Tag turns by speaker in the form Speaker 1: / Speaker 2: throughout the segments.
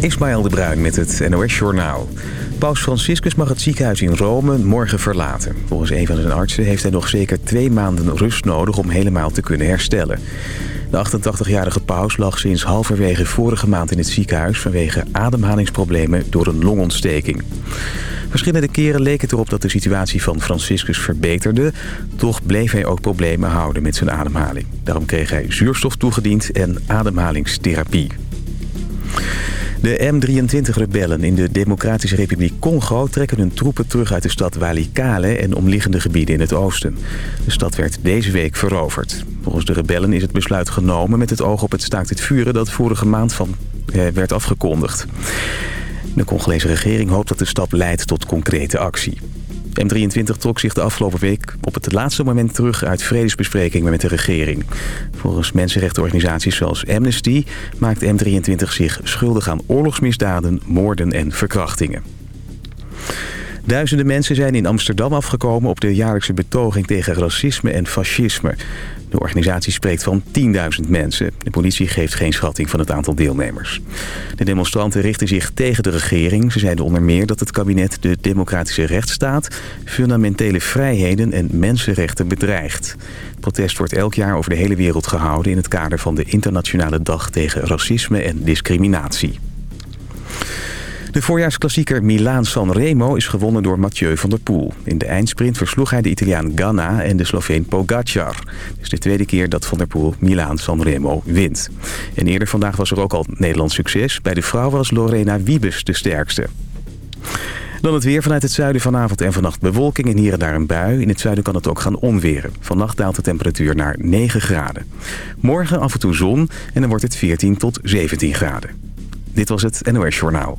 Speaker 1: Ismaël de Bruin met het NOS Journaal. Paus Franciscus mag het ziekenhuis in Rome morgen verlaten. Volgens een van zijn artsen heeft hij nog zeker twee maanden rust nodig om helemaal te kunnen herstellen. De 88-jarige paus lag sinds halverwege vorige maand in het ziekenhuis... vanwege ademhalingsproblemen door een longontsteking. Verschillende keren leek het erop dat de situatie van Franciscus verbeterde. Toch bleef hij ook problemen houden met zijn ademhaling. Daarom kreeg hij zuurstof toegediend en ademhalingstherapie. De M23-rebellen in de Democratische Republiek Congo trekken hun troepen terug uit de stad Walikale en omliggende gebieden in het oosten. De stad werd deze week veroverd. Volgens de rebellen is het besluit genomen met het oog op het staakt het vuren dat vorige maand van, eh, werd afgekondigd. De Congolese regering hoopt dat de stap leidt tot concrete actie. M23 trok zich de afgelopen week op het laatste moment terug uit vredesbesprekingen met de regering. Volgens mensenrechtenorganisaties zoals Amnesty maakt M23 zich schuldig aan oorlogsmisdaden, moorden en verkrachtingen. Duizenden mensen zijn in Amsterdam afgekomen op de jaarlijkse betoging tegen racisme en fascisme. De organisatie spreekt van 10.000 mensen. De politie geeft geen schatting van het aantal deelnemers. De demonstranten richten zich tegen de regering. Ze zeiden onder meer dat het kabinet de democratische rechtsstaat... fundamentele vrijheden en mensenrechten bedreigt. Het protest wordt elk jaar over de hele wereld gehouden... in het kader van de Internationale Dag tegen Racisme en Discriminatie. De voorjaarsklassieker Milaan-San Remo is gewonnen door Mathieu van der Poel. In de eindsprint versloeg hij de Italiaan Ganna en de Sloveen Pogacar. Het is de tweede keer dat van der Poel Milaan-San Remo wint. En eerder vandaag was er ook al Nederlands succes. Bij de vrouw was Lorena Wiebes de sterkste. Dan het weer vanuit het zuiden vanavond en vannacht bewolking en hier en daar een bui. In het zuiden kan het ook gaan onweren. Vannacht daalt de temperatuur naar 9 graden. Morgen af en toe zon en dan wordt het 14 tot 17 graden. Dit was het NOS Journaal.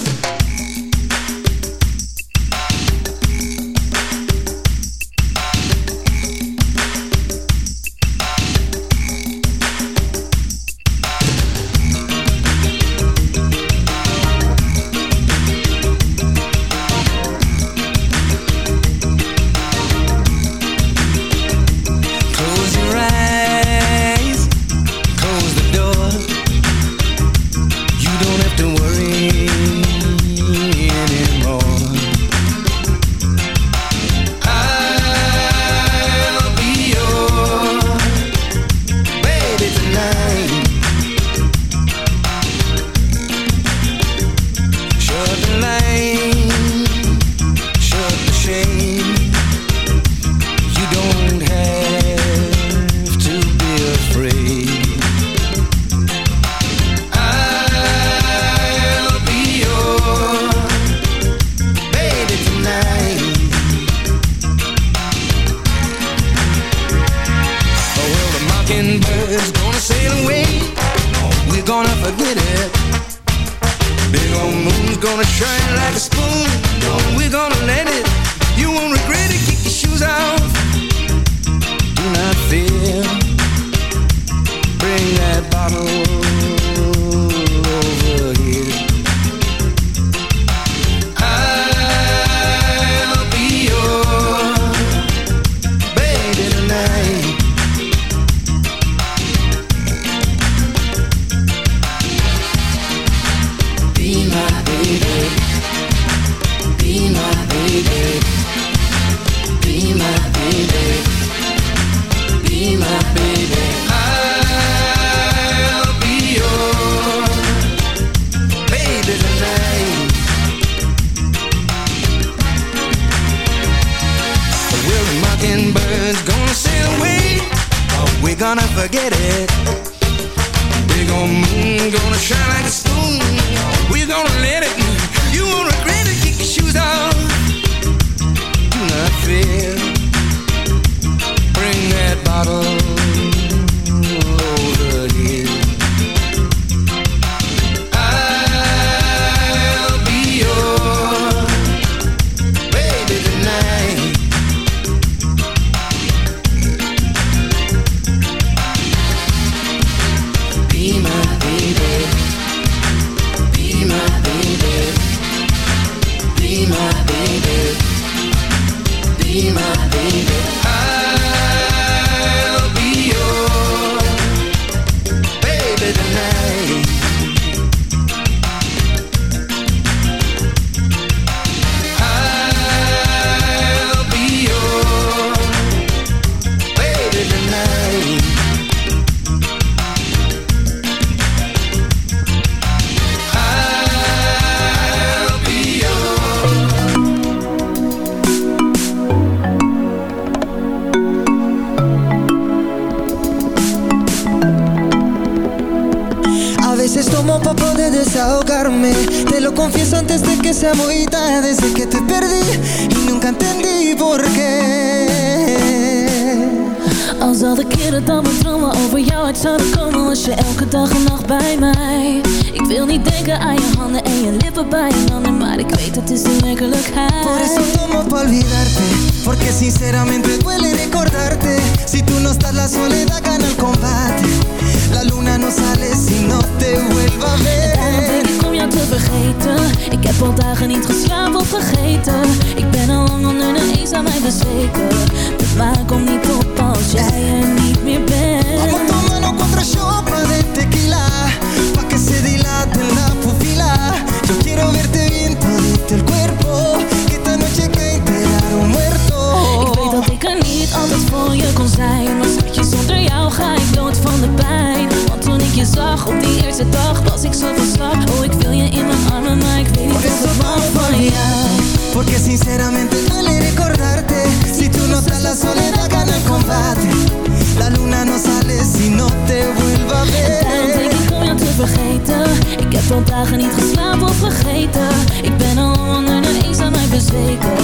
Speaker 2: Si no te vuelva a ver
Speaker 3: Daarom denk ik om jou te vergeten. Ik heb al dagen niet geslapen of vergeten. Ik ben al onder de eens aan mij bezweken.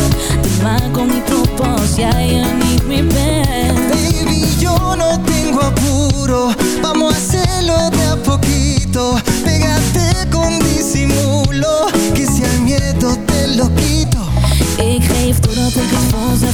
Speaker 3: De maan komt niet op als jij er niet meer bent.
Speaker 2: Baby, yo no tengo apuro. Vamos a hacerlo de a poquito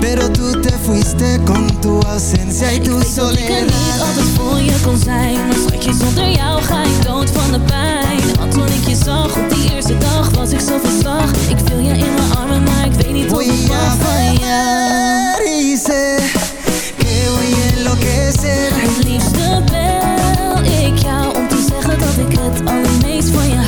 Speaker 2: Pero tú te fuiste con tu ausencia y tu
Speaker 3: ik weet
Speaker 2: soledad
Speaker 3: dat ik er niet altijd voor je kon zijn Maar schatje, zonder jou ga ik dood van de pijn. Want toen ik je zag op die eerste dag was ik zo verslag. Ik viel je in mijn armen, maar ik weet niet of ik mag van jou
Speaker 2: sé que voy a enloquecer.
Speaker 3: Het liefste bel ik jou om te zeggen dat ik het allermeest van je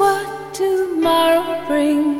Speaker 3: what tomorrow brings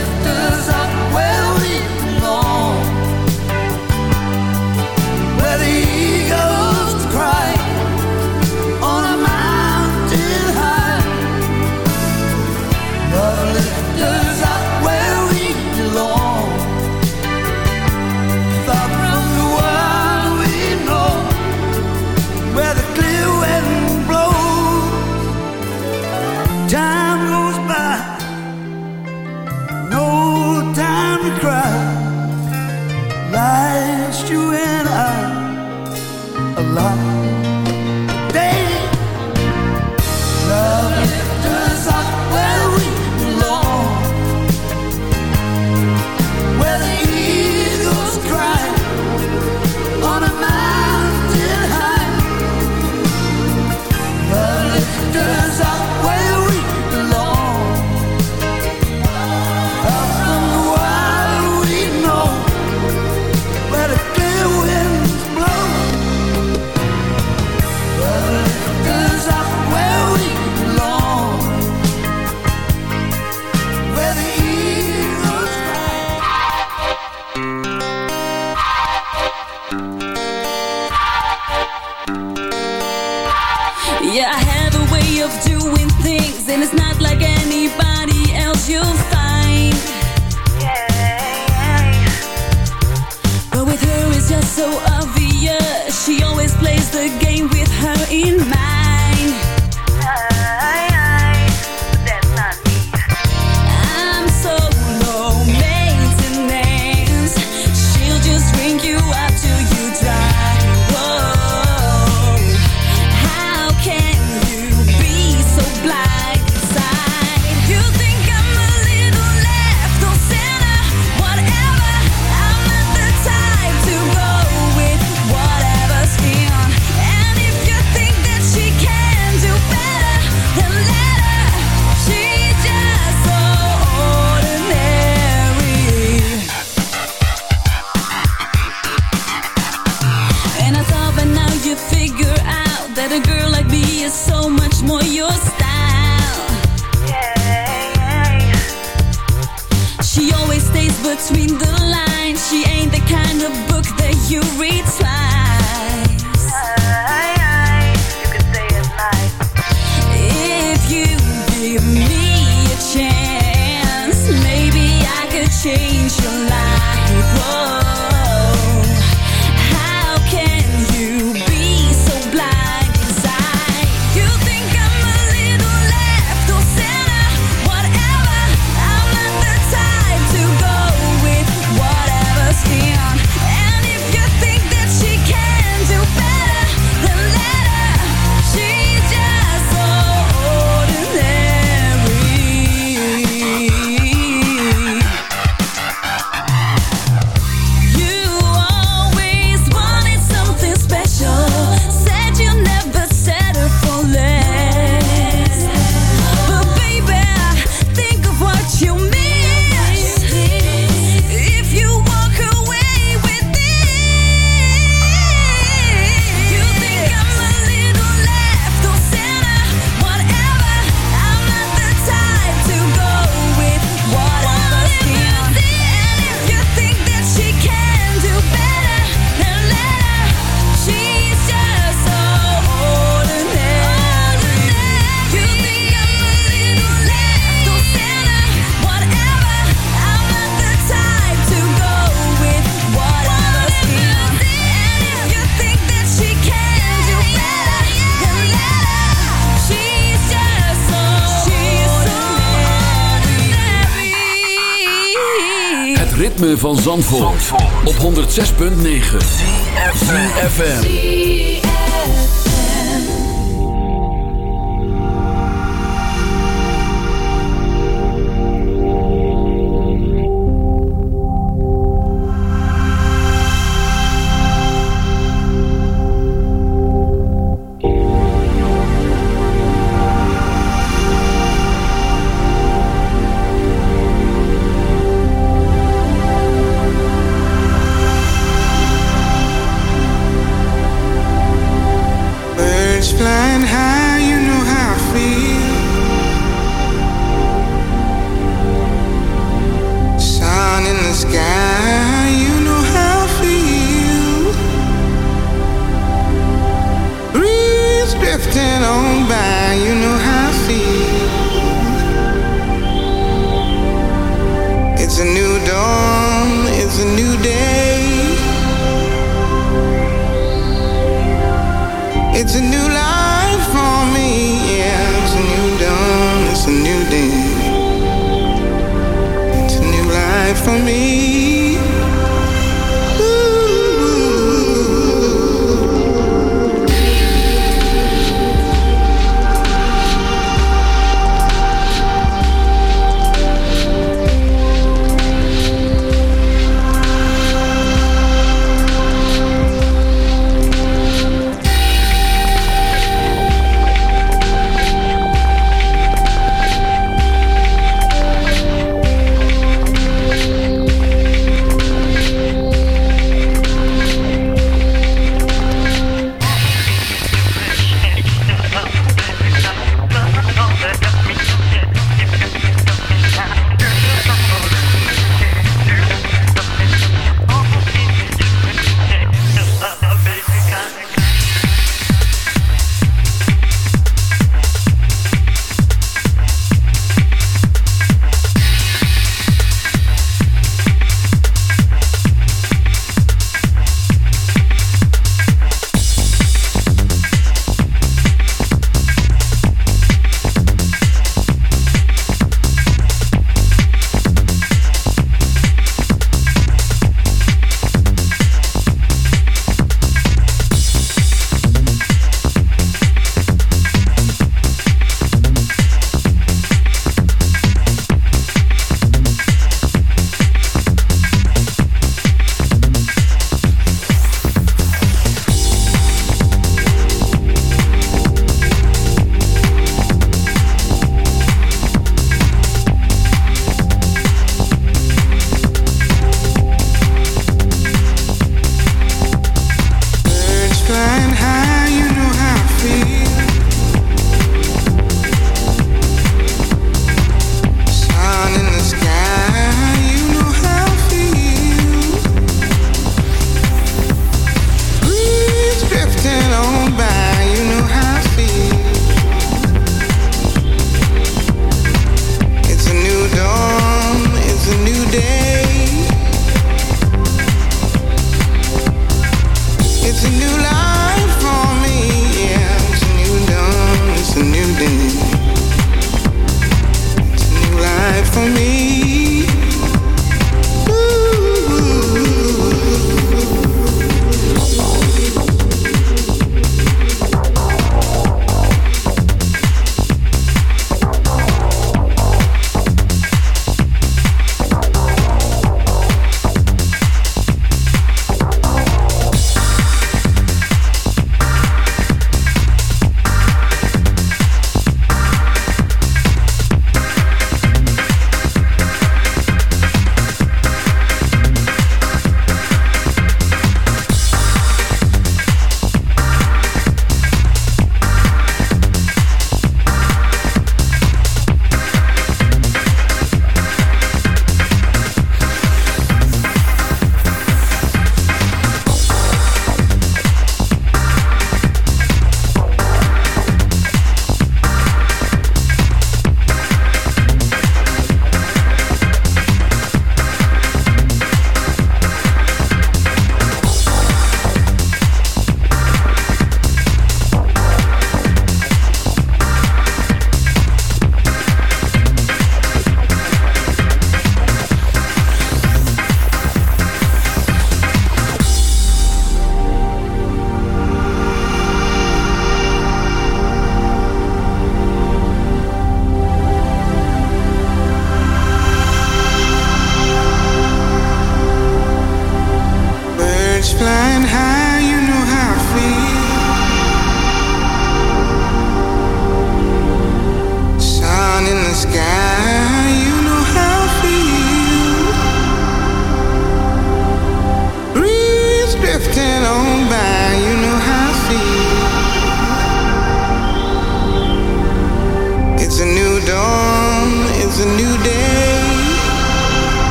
Speaker 4: the
Speaker 3: game with her in mind.
Speaker 5: Zandvoort, op 106.9 CFFM
Speaker 6: It's a new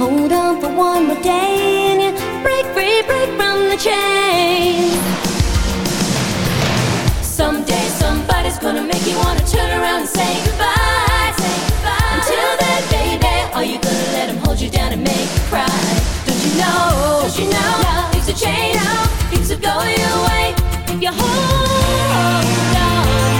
Speaker 7: Hold on for one more day and you break free, break from the chain. Someday somebody's gonna make you wanna turn around and say goodbye. Say goodbye. Until then, baby, are you gonna let them hold you down and make you cry? Don't you know? Don't you know? No. Things will change. No. Things will going away. if you hold on.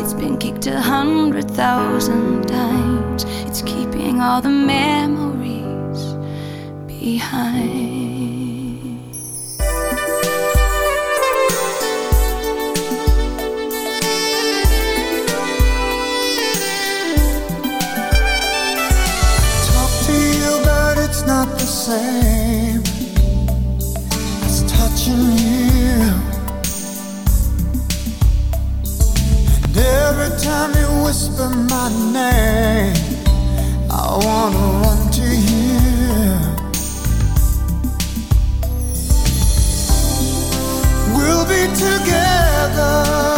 Speaker 8: It's been kicked a hundred thousand times. It's keeping all the memories behind.
Speaker 4: Talk to you, but it's not the same. It's touching me. Every time you whisper my name, I wanna run to you. We'll be together.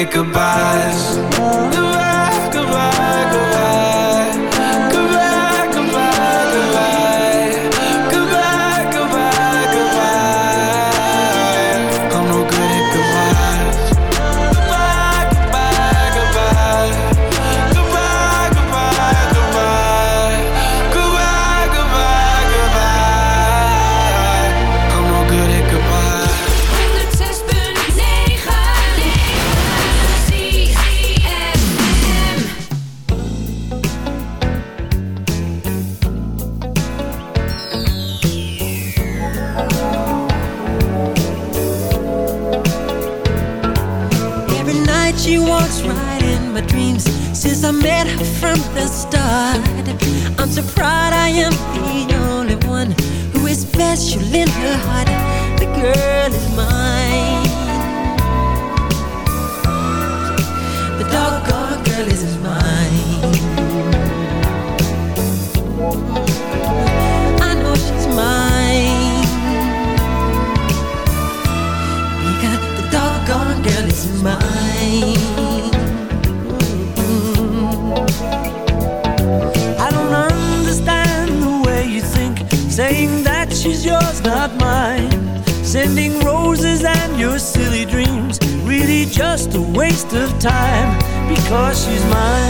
Speaker 9: say goodbye.
Speaker 7: you lend your heart cause she's mine.